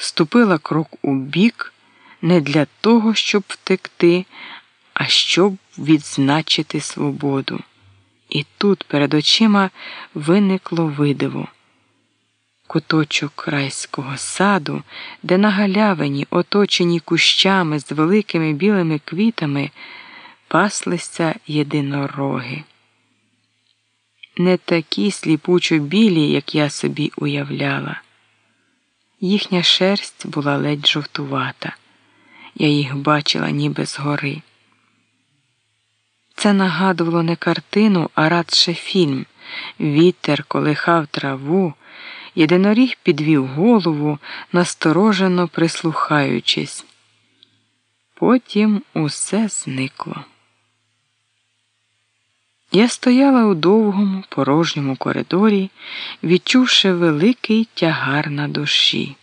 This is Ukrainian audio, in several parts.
ступила крок у бік не для того, щоб втекти, а щоб відзначити свободу. І тут перед очима виникло видиво. Куточок райського саду, де на галявині, оточені кущами з великими білими квітами, паслися єдинороги. Не такі сліпучо білі, як я собі уявляла. Їхня шерсть була ледь жовтувата. Я їх бачила ніби згори. Це нагадувало не картину, а радше фільм. Вітер колихав траву, єдиноріг підвів голову, насторожено прислухаючись. Потім усе зникло. Я стояла у довгому порожньому коридорі, відчувши великий тягар на душі.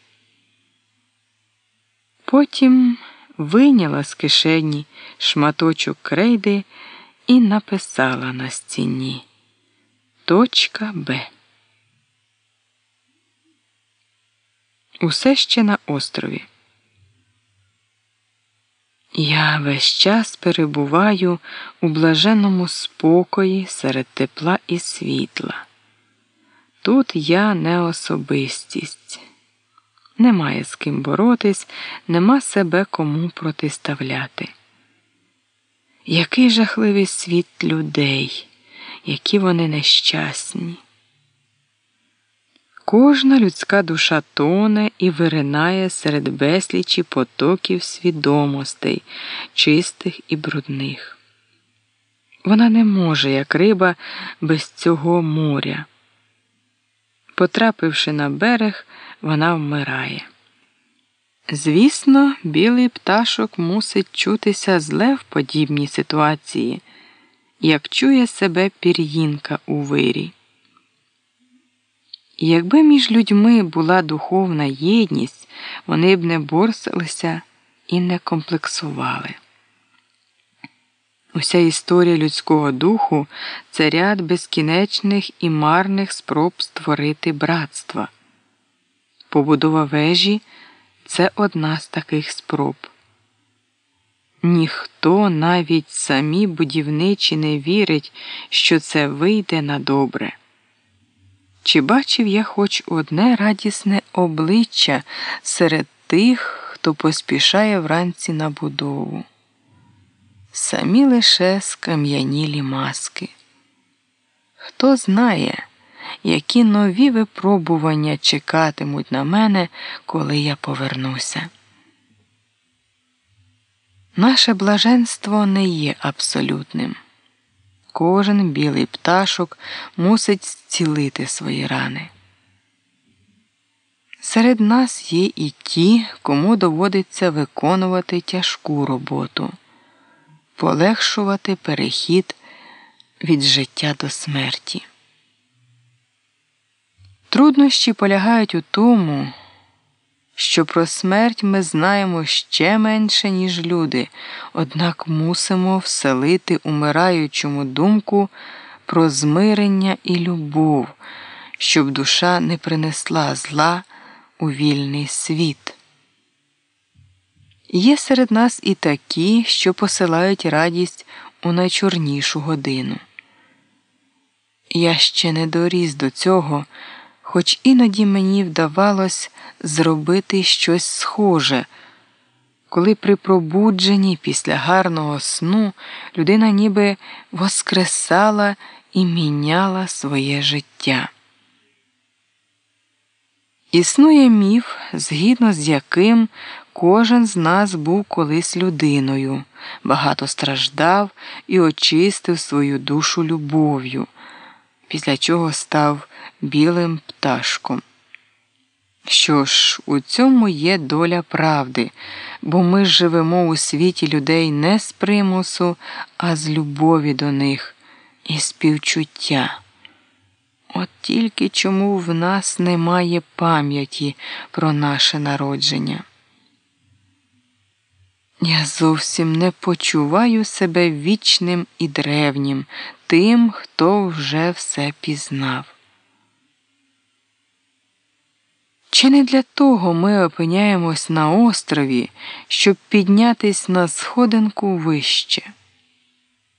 Потім вийняла з кишені шматочок крейди і написала на стіні Точка Б. Усе ще на острові. Я весь час перебуваю у блаженному спокої серед тепла і світла. Тут я не особистість, немає з ким боротись, нема себе кому протиставляти. Який жахливий світ людей, які вони нещасні. Кожна людська душа тоне і виринає серед безлічі потоків свідомостей, чистих і брудних. Вона не може, як риба, без цього моря. Потрапивши на берег, вона вмирає. Звісно, білий пташок мусить чутися зле в подібній ситуації, як чує себе пір'їнка у вирі. Якби між людьми була духовна єдність, вони б не борсалися і не комплексували. Уся історія людського духу це ряд безкінечних і марних спроб створити братства. Побудова вежі це одна з таких спроб. Ніхто навіть самі будівничі не вірить, що це вийде на добре. Чи бачив я хоч одне радісне обличчя серед тих, хто поспішає вранці на будову? Самі лише скам'янілі маски. Хто знає, які нові випробування чекатимуть на мене, коли я повернуся? Наше блаженство не є абсолютним. Кожен білий пташок мусить зцілити свої рани. Серед нас є і ті, кому доводиться виконувати тяжку роботу, полегшувати перехід від життя до смерті. Труднощі полягають у тому, що про смерть ми знаємо ще менше, ніж люди, однак мусимо вселити умираючому думку про змирення і любов, щоб душа не принесла зла у вільний світ. Є серед нас і такі, що посилають радість у найчорнішу годину. Я ще не доріс до цього хоч іноді мені вдавалось зробити щось схоже, коли при пробудженні після гарного сну людина ніби воскресала і міняла своє життя. Існує міф, згідно з яким кожен з нас був колись людиною, багато страждав і очистив свою душу любов'ю, після чого став білим пташком. Що ж, у цьому є доля правди, бо ми живемо у світі людей не з примусу, а з любові до них і співчуття. От тільки чому в нас немає пам'яті про наше народження. Я зовсім не почуваю себе вічним і древнім, тим, хто вже все пізнав. Чи не для того ми опиняємось на острові, щоб піднятись на сходинку вище?